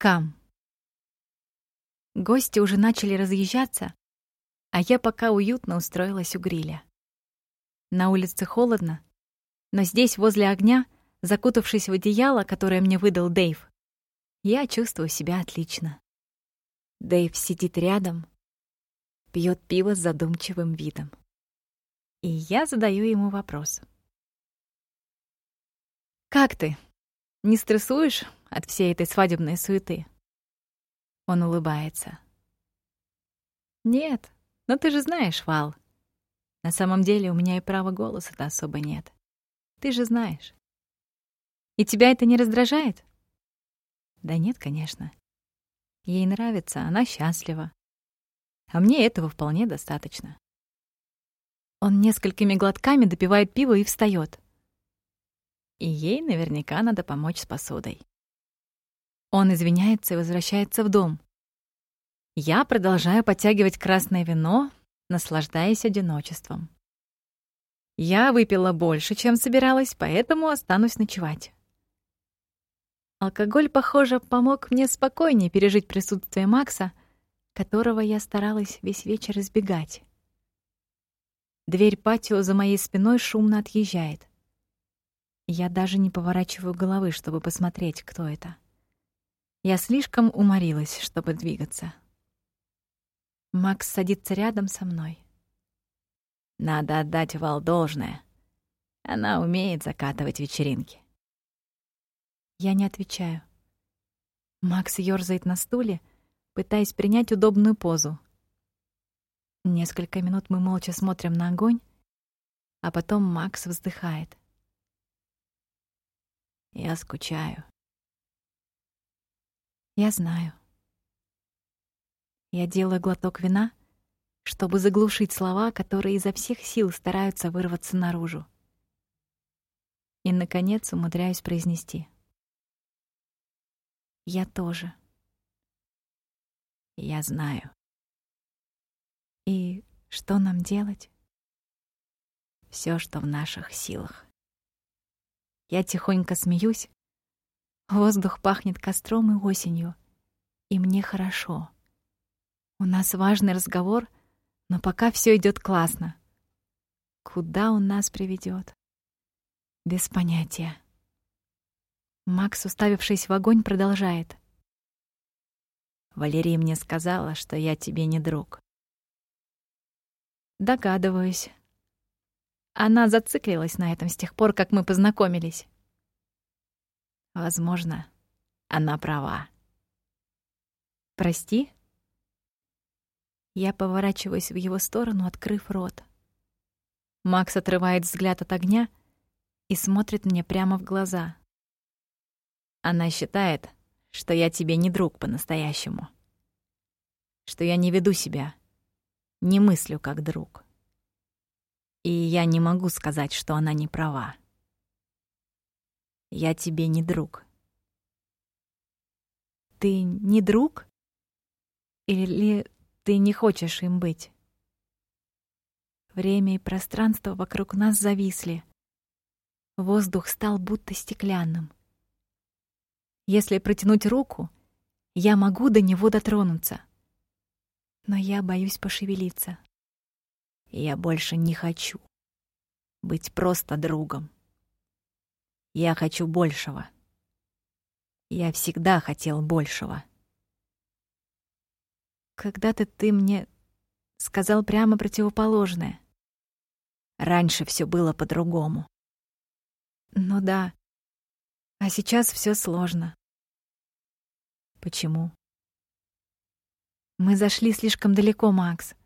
Кам. Гости уже начали разъезжаться, а я пока уютно устроилась у гриля. На улице холодно, но здесь, возле огня, закутавшись в одеяло, которое мне выдал Дэйв, я чувствую себя отлично. Дэйв сидит рядом, пьет пиво с задумчивым видом. И я задаю ему вопрос. «Как ты? Не стрессуешь от всей этой свадебной суеты?» Он улыбается. «Нет, но ты же знаешь, Вал. На самом деле у меня и права голоса-то особо нет. Ты же знаешь. И тебя это не раздражает?» «Да нет, конечно. Ей нравится, она счастлива. А мне этого вполне достаточно». Он несколькими глотками допивает пиво и встает и ей наверняка надо помочь с посудой. Он извиняется и возвращается в дом. Я продолжаю подтягивать красное вино, наслаждаясь одиночеством. Я выпила больше, чем собиралась, поэтому останусь ночевать. Алкоголь, похоже, помог мне спокойнее пережить присутствие Макса, которого я старалась весь вечер избегать. Дверь патио за моей спиной шумно отъезжает. Я даже не поворачиваю головы, чтобы посмотреть, кто это. Я слишком уморилась, чтобы двигаться. Макс садится рядом со мной. Надо отдать Вал должное. Она умеет закатывать вечеринки. Я не отвечаю. Макс ёрзает на стуле, пытаясь принять удобную позу. Несколько минут мы молча смотрим на огонь, а потом Макс вздыхает. Я скучаю. Я знаю. Я делаю глоток вина, чтобы заглушить слова, которые изо всех сил стараются вырваться наружу. И, наконец, умудряюсь произнести. Я тоже. Я знаю. И что нам делать? Все, что в наших силах. Я тихонько смеюсь. Воздух пахнет костром и осенью. И мне хорошо. У нас важный разговор, но пока все идет классно. Куда он нас приведет? Без понятия. Макс, уставившись в огонь, продолжает. Валерия мне сказала, что я тебе не друг. Догадываюсь. Она зациклилась на этом с тех пор, как мы познакомились. Возможно, она права. Прости? Я поворачиваюсь в его сторону, открыв рот. Макс отрывает взгляд от огня и смотрит мне прямо в глаза. Она считает, что я тебе не друг по-настоящему. Что я не веду себя, не мыслю как друг. И я не могу сказать, что она не права. Я тебе не друг. Ты не друг? Или ты не хочешь им быть? Время и пространство вокруг нас зависли. Воздух стал будто стеклянным. Если протянуть руку, я могу до него дотронуться. Но я боюсь пошевелиться. Я больше не хочу быть просто другом. Я хочу большего. Я всегда хотел большего. Когда-то ты мне сказал прямо противоположное. Раньше все было по-другому. Ну да. А сейчас все сложно. Почему? Мы зашли слишком далеко, Макс.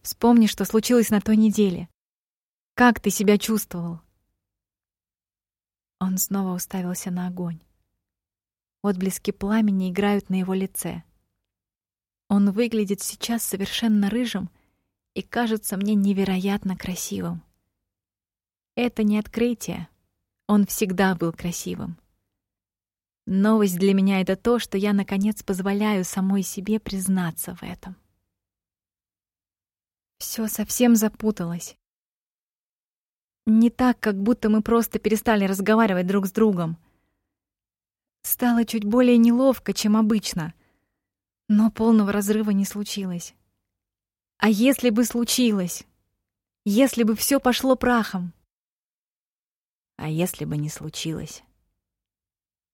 Вспомни, что случилось на той неделе. Как ты себя чувствовал?» Он снова уставился на огонь. Отблески пламени играют на его лице. Он выглядит сейчас совершенно рыжим и кажется мне невероятно красивым. Это не открытие. Он всегда был красивым. Новость для меня — это то, что я, наконец, позволяю самой себе признаться в этом. Все совсем запуталось. Не так, как будто мы просто перестали разговаривать друг с другом. Стало чуть более неловко, чем обычно, но полного разрыва не случилось. А если бы случилось? Если бы все пошло прахом? А если бы не случилось?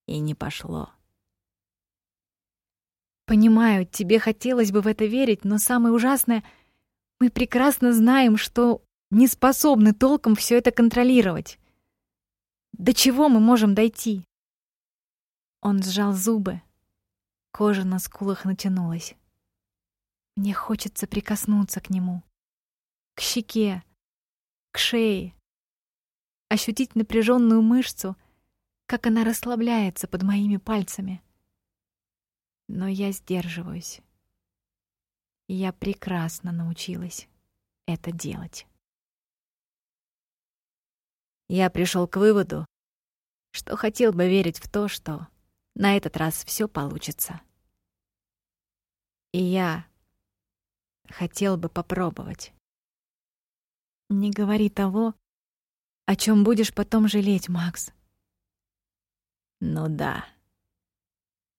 И не пошло. Понимаю, тебе хотелось бы в это верить, но самое ужасное — мы прекрасно знаем, что не способны толком все это контролировать. До чего мы можем дойти? Он сжал зубы. Кожа на скулах натянулась. Мне хочется прикоснуться к нему. К щеке, к шее. Ощутить напряженную мышцу, как она расслабляется под моими пальцами. Но я сдерживаюсь. Я прекрасно научилась это делать. Я пришел к выводу, что хотел бы верить в то, что на этот раз все получится. И я хотел бы попробовать. Не говори того, о чем будешь потом жалеть, Макс. Ну да.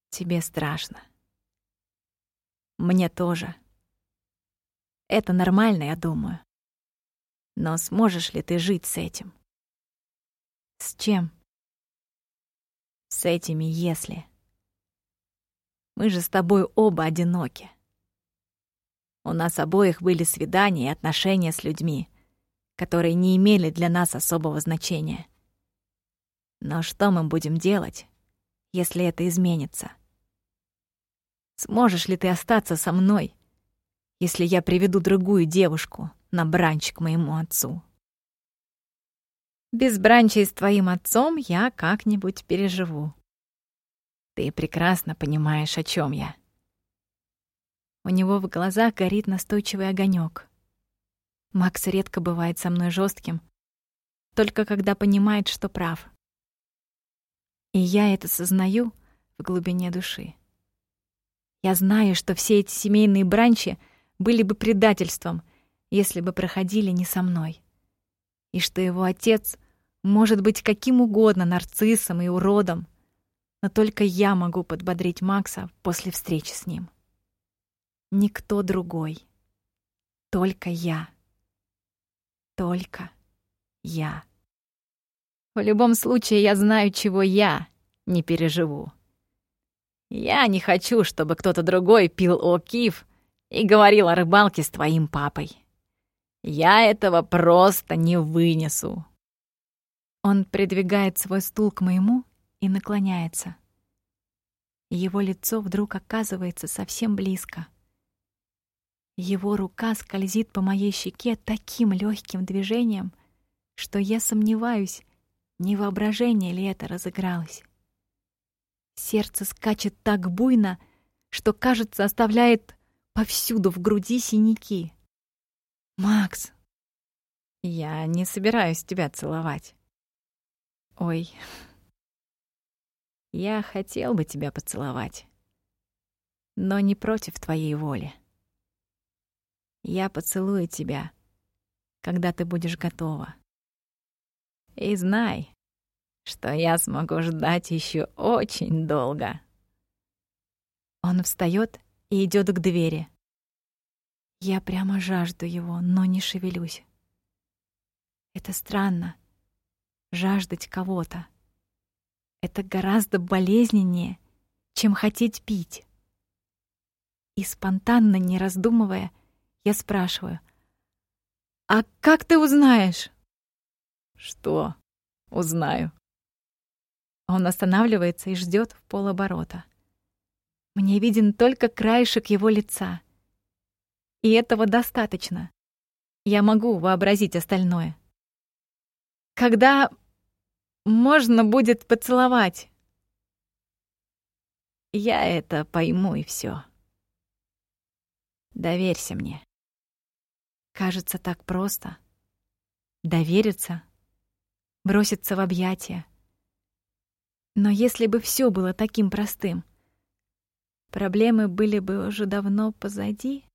Тебе страшно. Мне тоже. Это нормально, я думаю. Но сможешь ли ты жить с этим? С чем? С этими «если». Мы же с тобой оба одиноки. У нас обоих были свидания и отношения с людьми, которые не имели для нас особого значения. Но что мы будем делать, если это изменится? Сможешь ли ты остаться со мной, если я приведу другую девушку на бранч к моему отцу. Без бранча с твоим отцом я как-нибудь переживу. Ты прекрасно понимаешь, о чем я. У него в глазах горит настойчивый огонек. Макс редко бывает со мной жестким, только когда понимает, что прав. И я это сознаю в глубине души. Я знаю, что все эти семейные бранчи — были бы предательством, если бы проходили не со мной. И что его отец может быть каким угодно нарциссом и уродом, но только я могу подбодрить Макса после встречи с ним. Никто другой. Только я. Только я. В любом случае, я знаю, чего я не переживу. Я не хочу, чтобы кто-то другой пил О'Кив и говорил о рыбалке с твоим папой. Я этого просто не вынесу. Он придвигает свой стул к моему и наклоняется. Его лицо вдруг оказывается совсем близко. Его рука скользит по моей щеке таким легким движением, что я сомневаюсь, не воображение ли это разыгралось. Сердце скачет так буйно, что, кажется, оставляет Повсюду в груди синяки. «Макс, я не собираюсь тебя целовать». «Ой, я хотел бы тебя поцеловать, но не против твоей воли. Я поцелую тебя, когда ты будешь готова. И знай, что я смогу ждать еще очень долго». Он встает и идет к двери. Я прямо жажду его, но не шевелюсь. Это странно — жаждать кого-то. Это гораздо болезненнее, чем хотеть пить. И спонтанно, не раздумывая, я спрашиваю, «А как ты узнаешь?» «Что узнаю?» Он останавливается и ждет в полоборота. Мне виден только краешек его лица. И этого достаточно. Я могу вообразить остальное. Когда можно будет поцеловать? Я это пойму и все. Доверься мне. Кажется так просто. Довериться, броситься в объятия. Но если бы все было таким простым, Проблемы были бы уже давно позади.